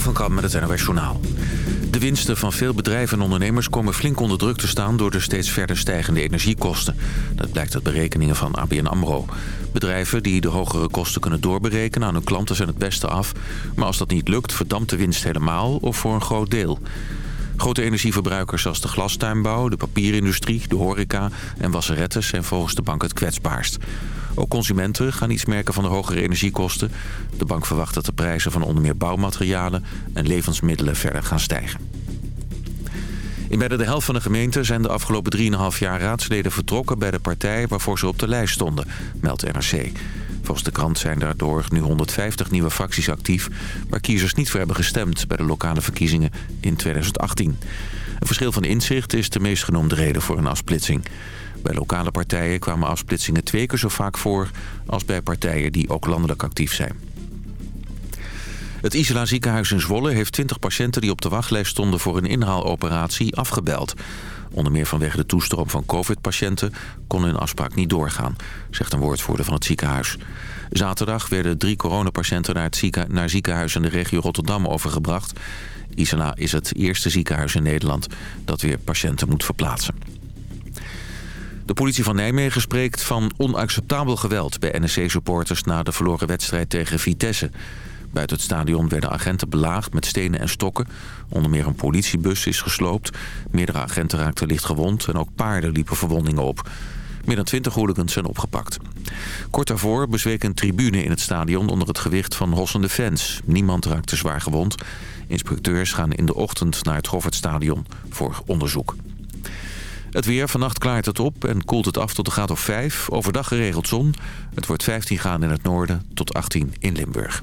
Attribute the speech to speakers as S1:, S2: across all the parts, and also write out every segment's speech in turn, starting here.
S1: Van Kamp met het NOS. De winsten van veel bedrijven en ondernemers komen flink onder druk te staan... door de steeds verder stijgende energiekosten. Dat blijkt uit berekeningen van ABN AMRO. Bedrijven die de hogere kosten kunnen doorberekenen aan hun klanten zijn het beste af. Maar als dat niet lukt, verdampt de winst helemaal of voor een groot deel. Grote energieverbruikers zoals de glastuinbouw, de papierindustrie, de horeca en wasseretten zijn volgens de bank het kwetsbaarst. Ook consumenten gaan iets merken van de hogere energiekosten. De bank verwacht dat de prijzen van onder meer bouwmaterialen en levensmiddelen verder gaan stijgen. In bijna de helft van de gemeenten zijn de afgelopen 3,5 jaar raadsleden vertrokken bij de partij waarvoor ze op de lijst stonden, meldt NRC. Volgens de krant zijn daardoor nu 150 nieuwe fracties actief... waar kiezers niet voor hebben gestemd bij de lokale verkiezingen in 2018. Een verschil van inzicht is de meest genoemde reden voor een afsplitsing. Bij lokale partijen kwamen afsplitsingen twee keer zo vaak voor... als bij partijen die ook landelijk actief zijn. Het Isla ziekenhuis in Zwolle heeft 20 patiënten die op de wachtlijst stonden voor een inhaaloperatie afgebeld. Onder meer vanwege de toestroom van covid-patiënten kon hun afspraak niet doorgaan, zegt een woordvoerder van het ziekenhuis. Zaterdag werden drie coronapatiënten naar, het ziekenhuis in de regio Rotterdam overgebracht. Isla is het eerste ziekenhuis in Nederland dat weer patiënten moet verplaatsen. De politie van Nijmegen spreekt van onacceptabel geweld bij NEC-supporters na de verloren wedstrijd tegen Vitesse. Buiten het stadion werden agenten belaagd met stenen en stokken. Onder meer een politiebus is gesloopt. Meerdere agenten raakten licht gewond en ook paarden liepen verwondingen op. Meer dan twintig hooligans zijn opgepakt. Kort daarvoor bezweek een tribune in het stadion onder het gewicht van hossende fans. Niemand raakte zwaar gewond. Inspecteurs gaan in de ochtend naar het Goffertstadion voor onderzoek. Het weer, vannacht klaart het op en koelt het af tot een graad of 5. Overdag geregeld zon. Het wordt 15 graden in het noorden tot 18 in Limburg.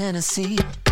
S2: Tennessee.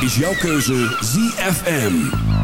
S3: Is
S4: jouw keuze ZFM.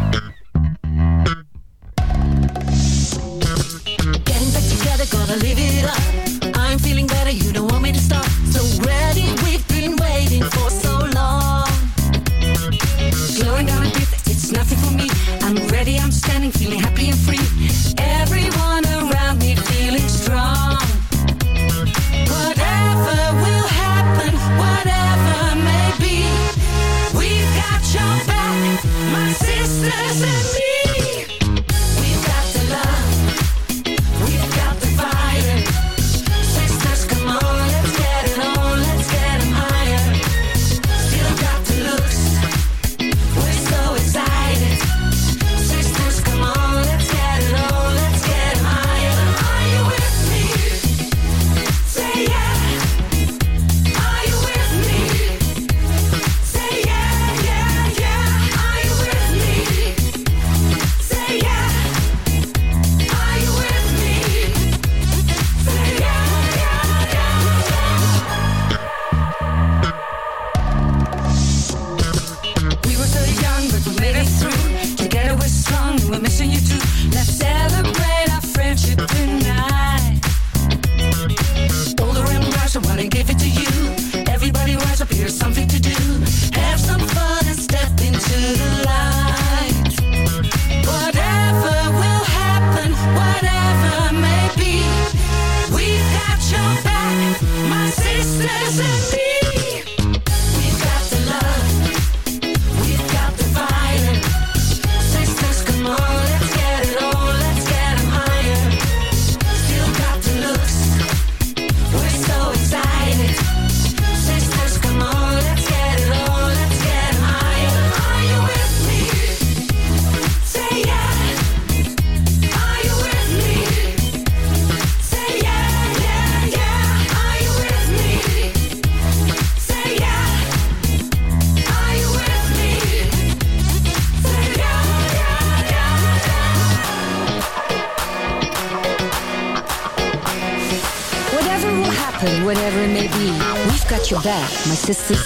S5: Sisters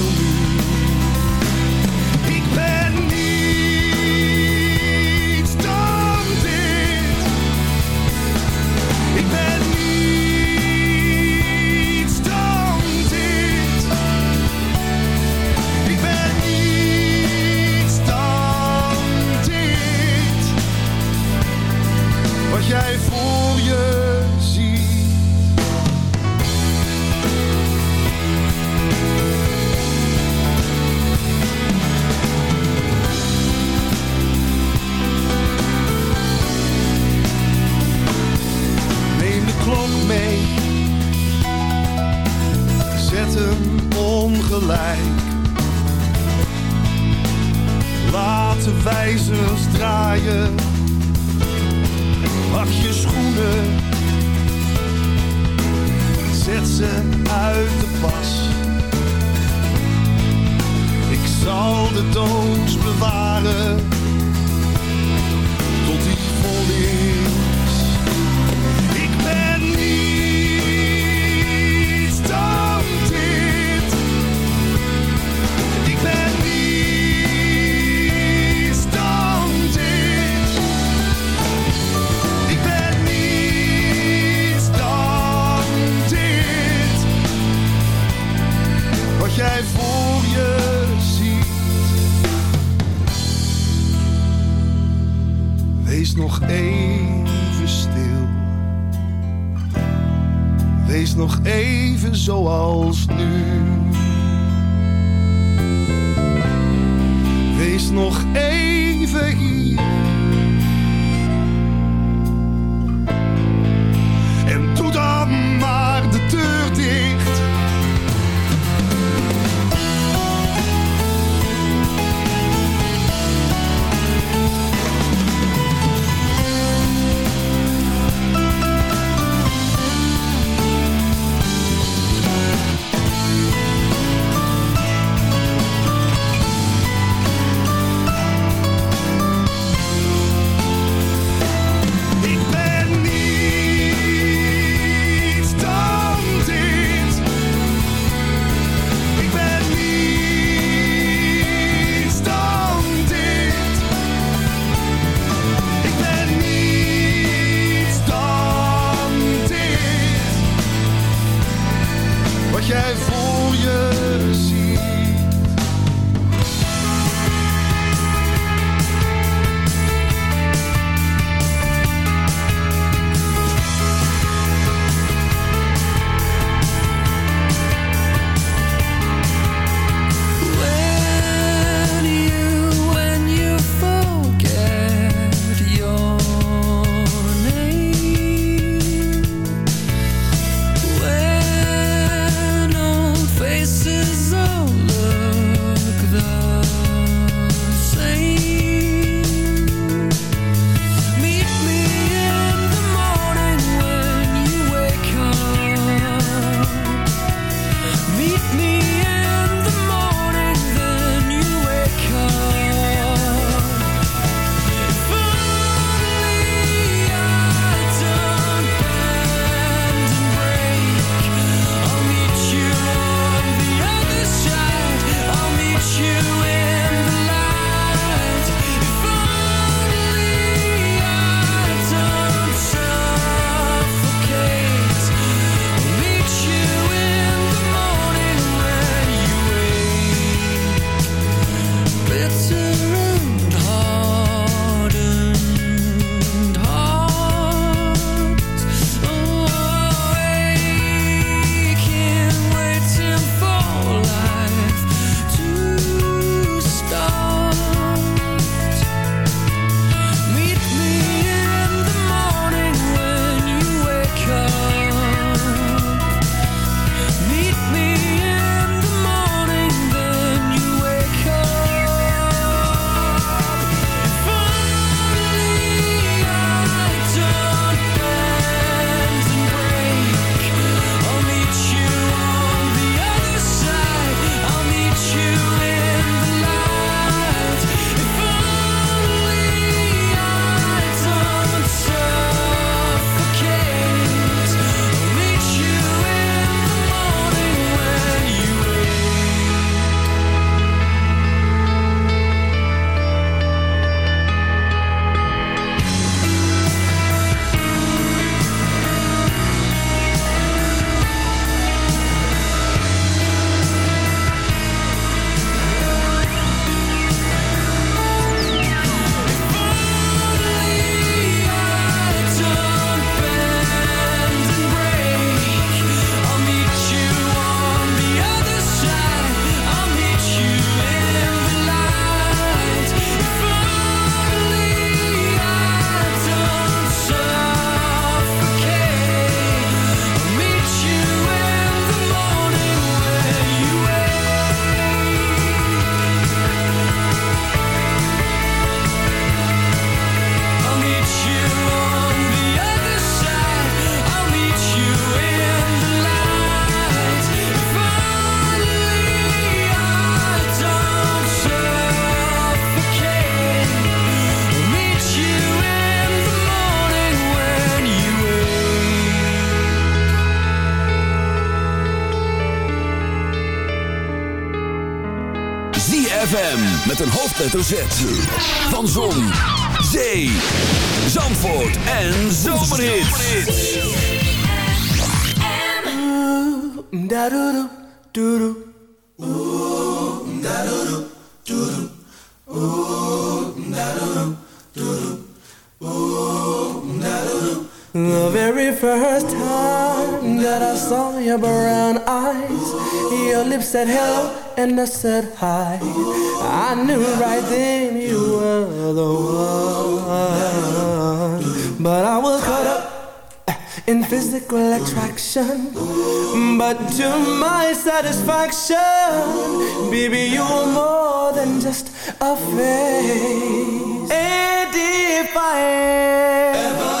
S6: ongelijk. Laat de wijzers draaien, wacht je schoenen, zet ze uit de pas. Ik zal de doos bewaren, zoals nu.
S4: Hoofdletter Z. Van Zon, Zee, Zandvoort en Zomerhits.
S3: The very first time that I saw your brown eyes, your lips said hello and I said hi. I knew right then you were the one. But I was caught up eh, in physical attraction. But to my satisfaction, baby, you were more than just a face. And if I ever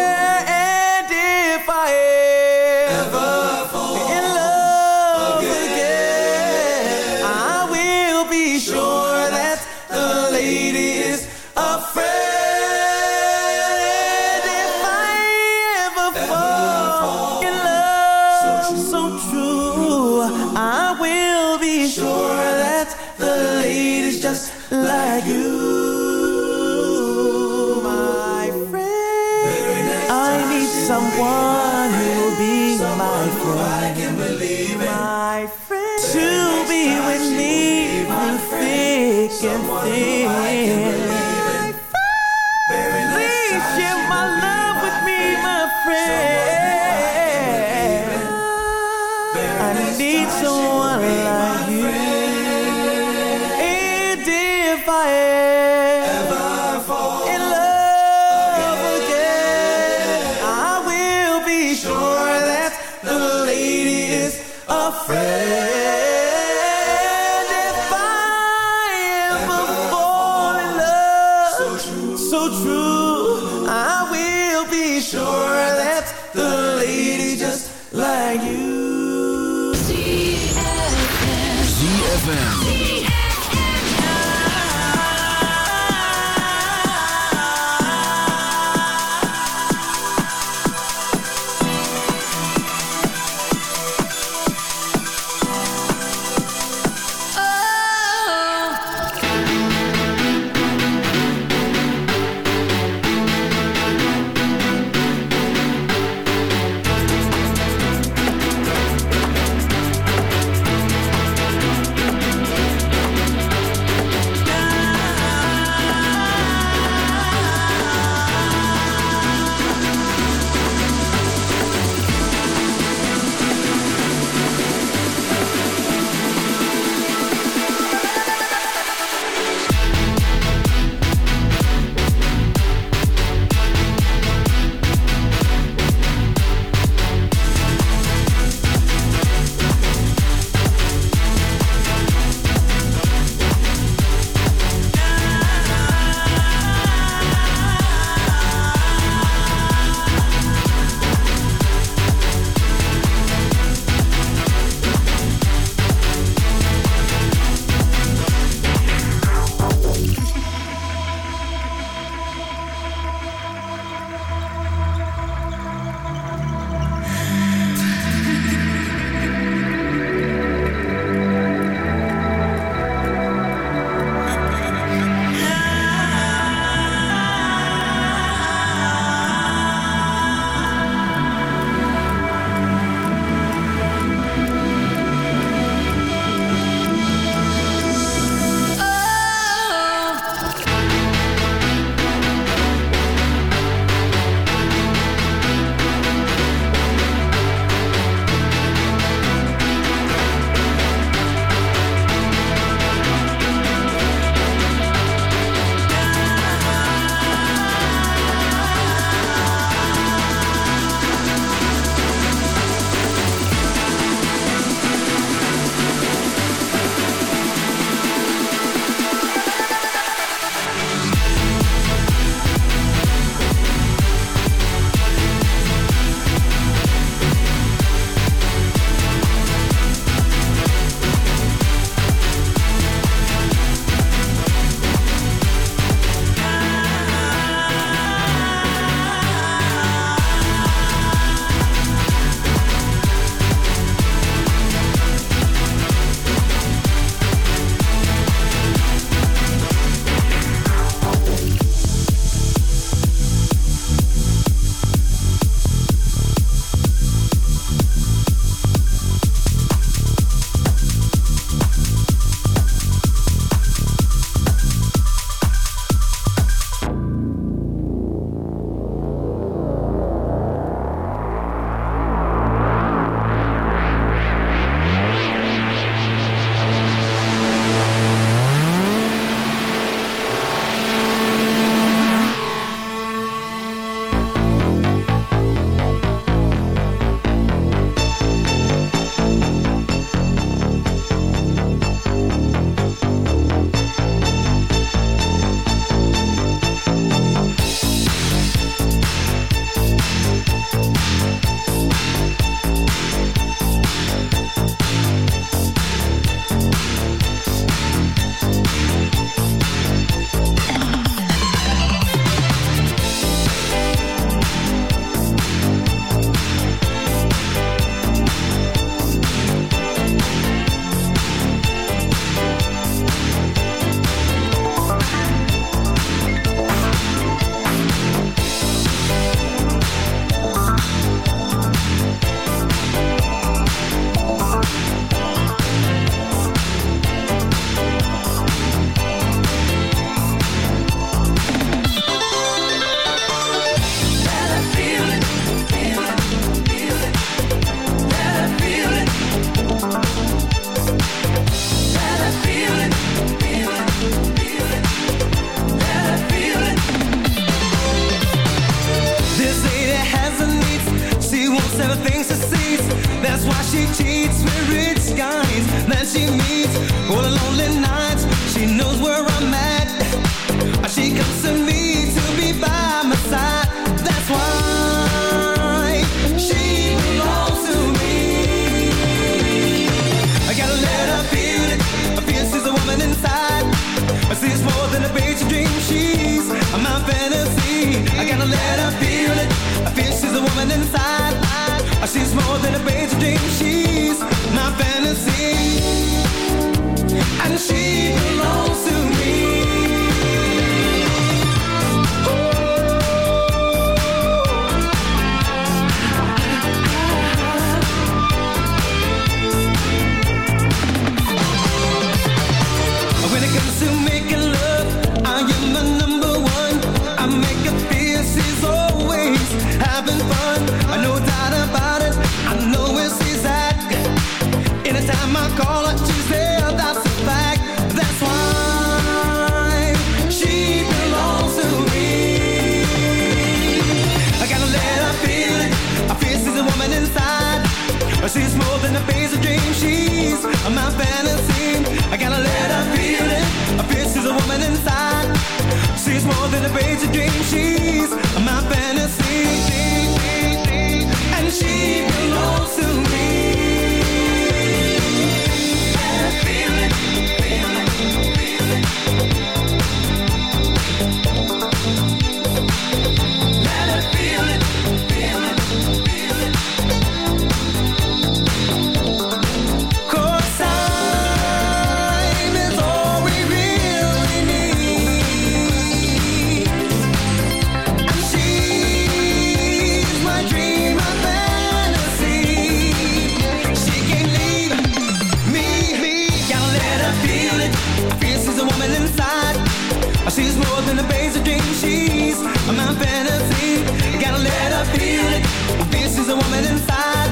S3: she's my fantasy. Gotta let her feel it. This is a woman inside.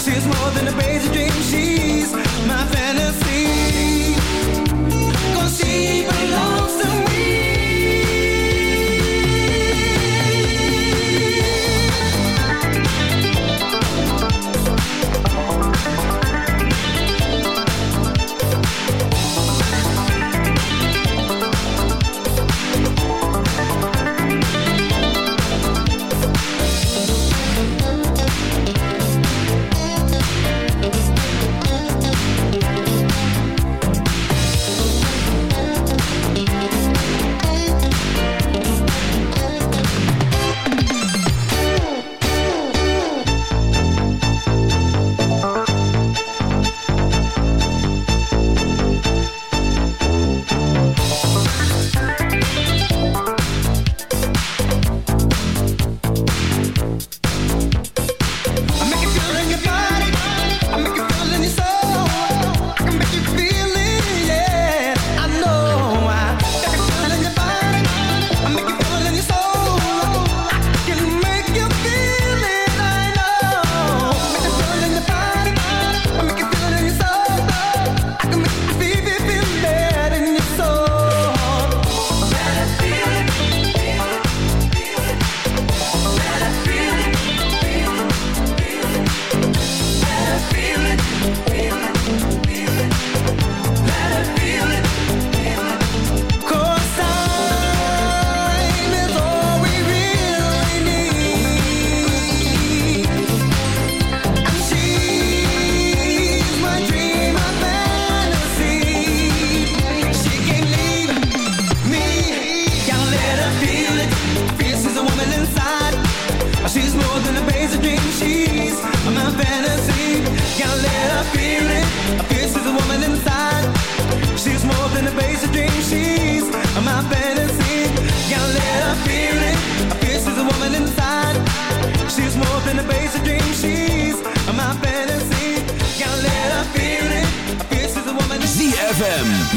S3: She's more than a crazy dream. She's my fantasy.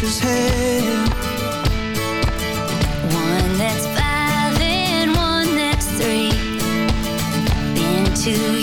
S7: nature's head
S3: One that's five and one that's three. Been two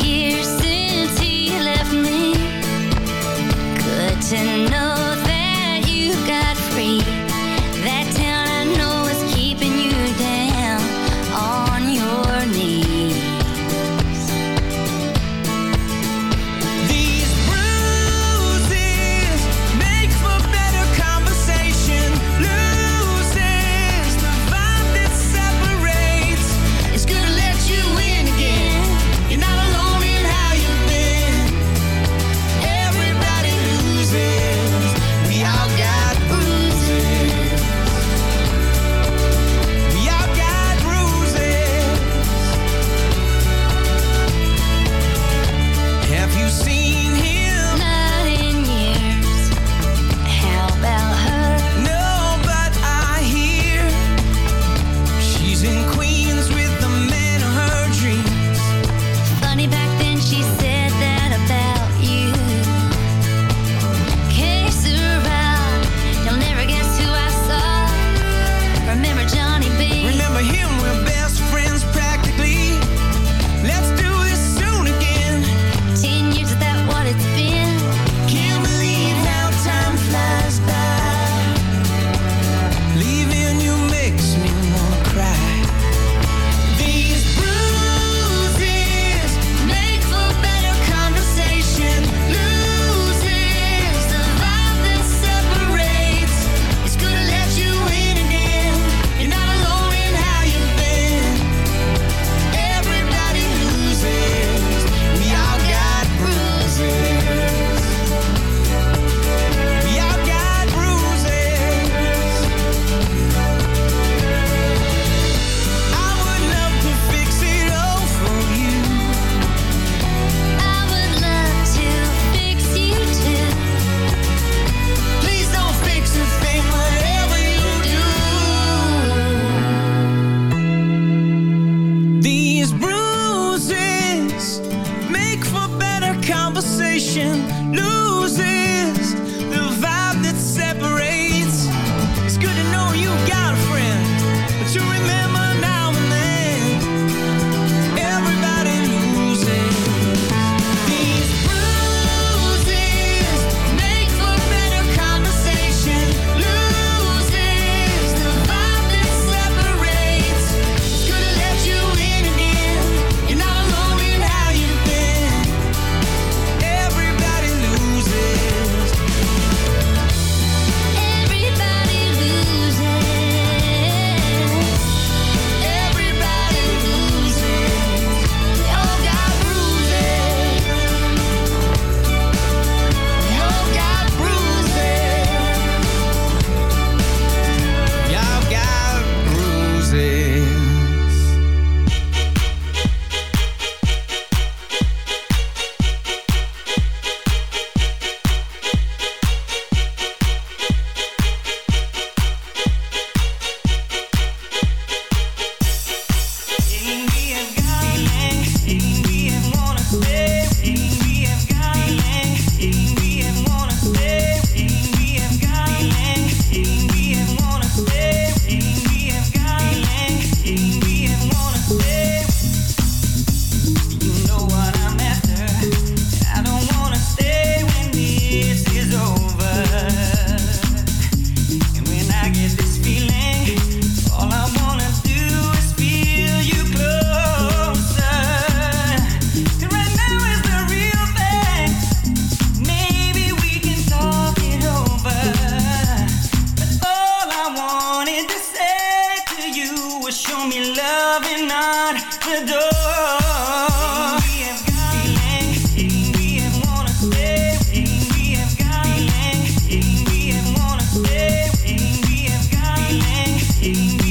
S3: you.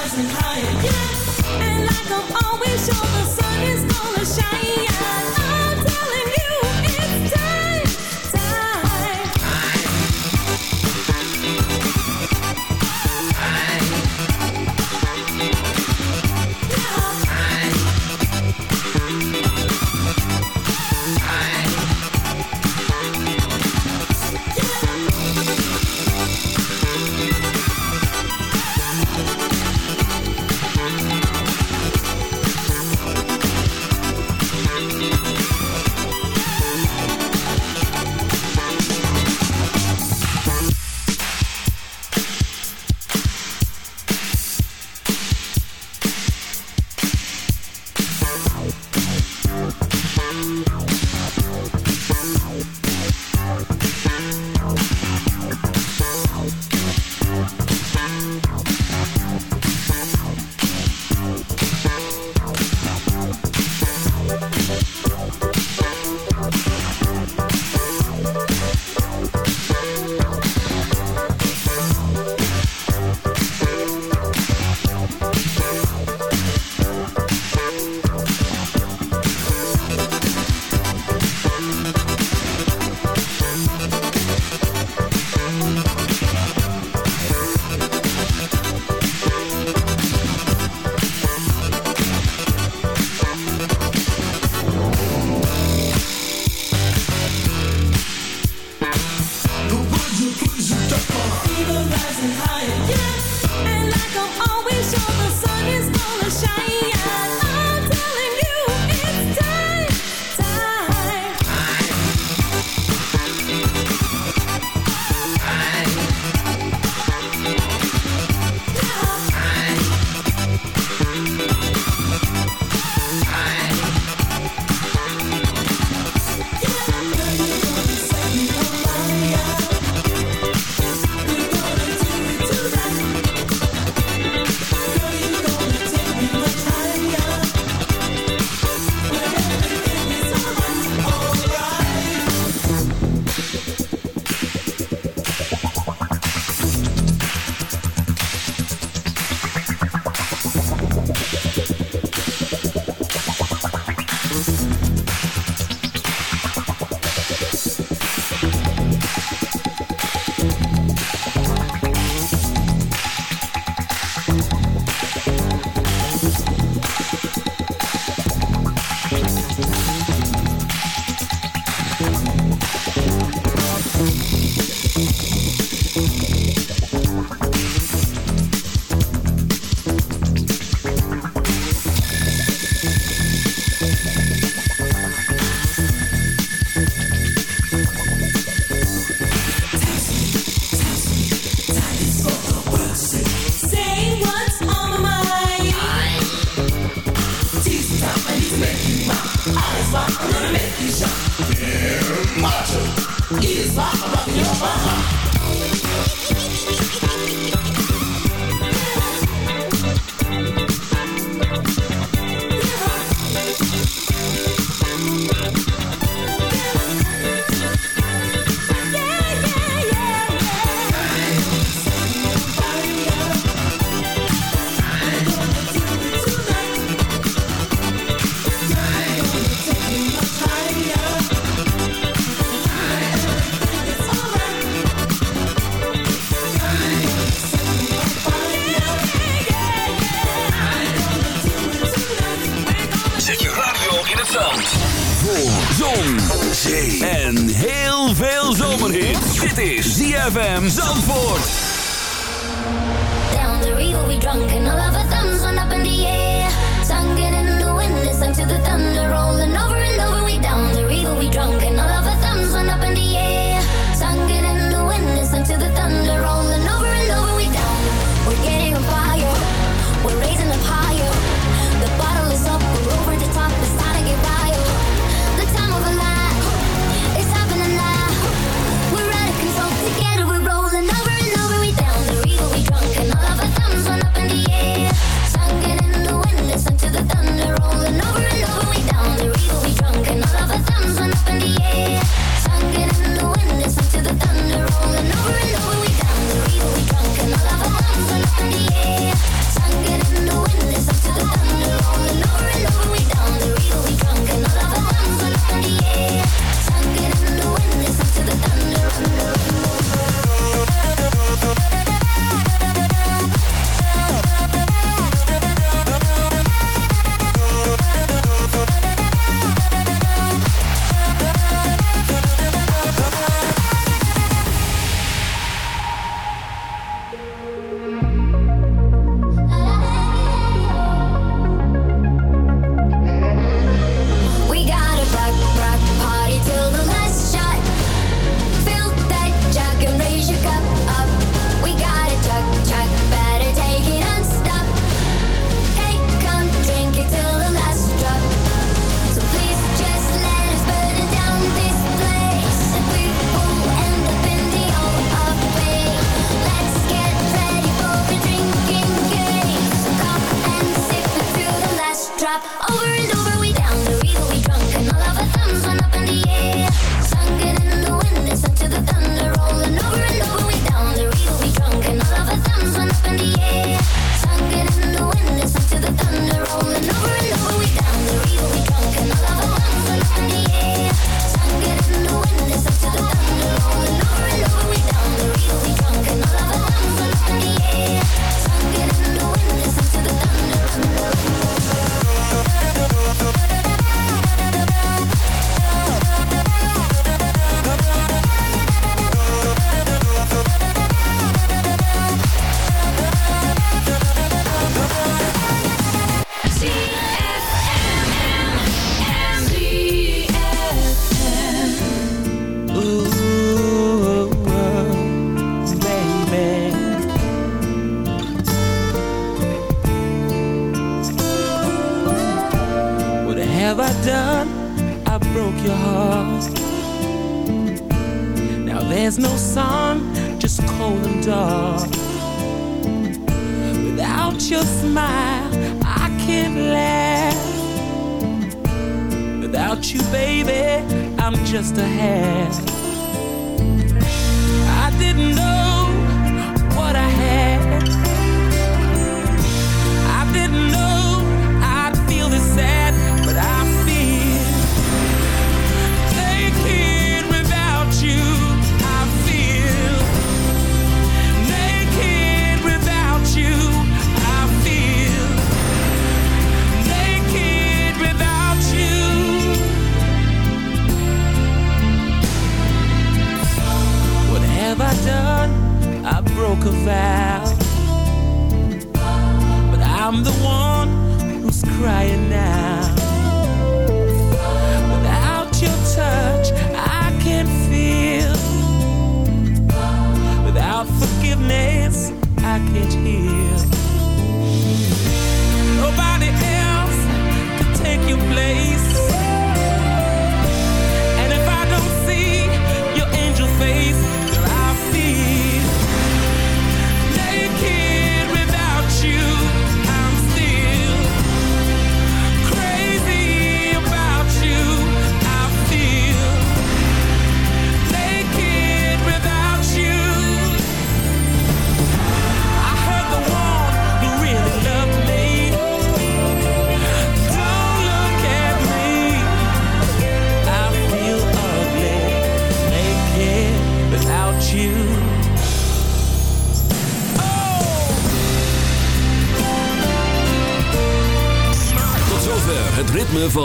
S7: rising higher. Yeah, and
S3: like I'm
S5: always sure.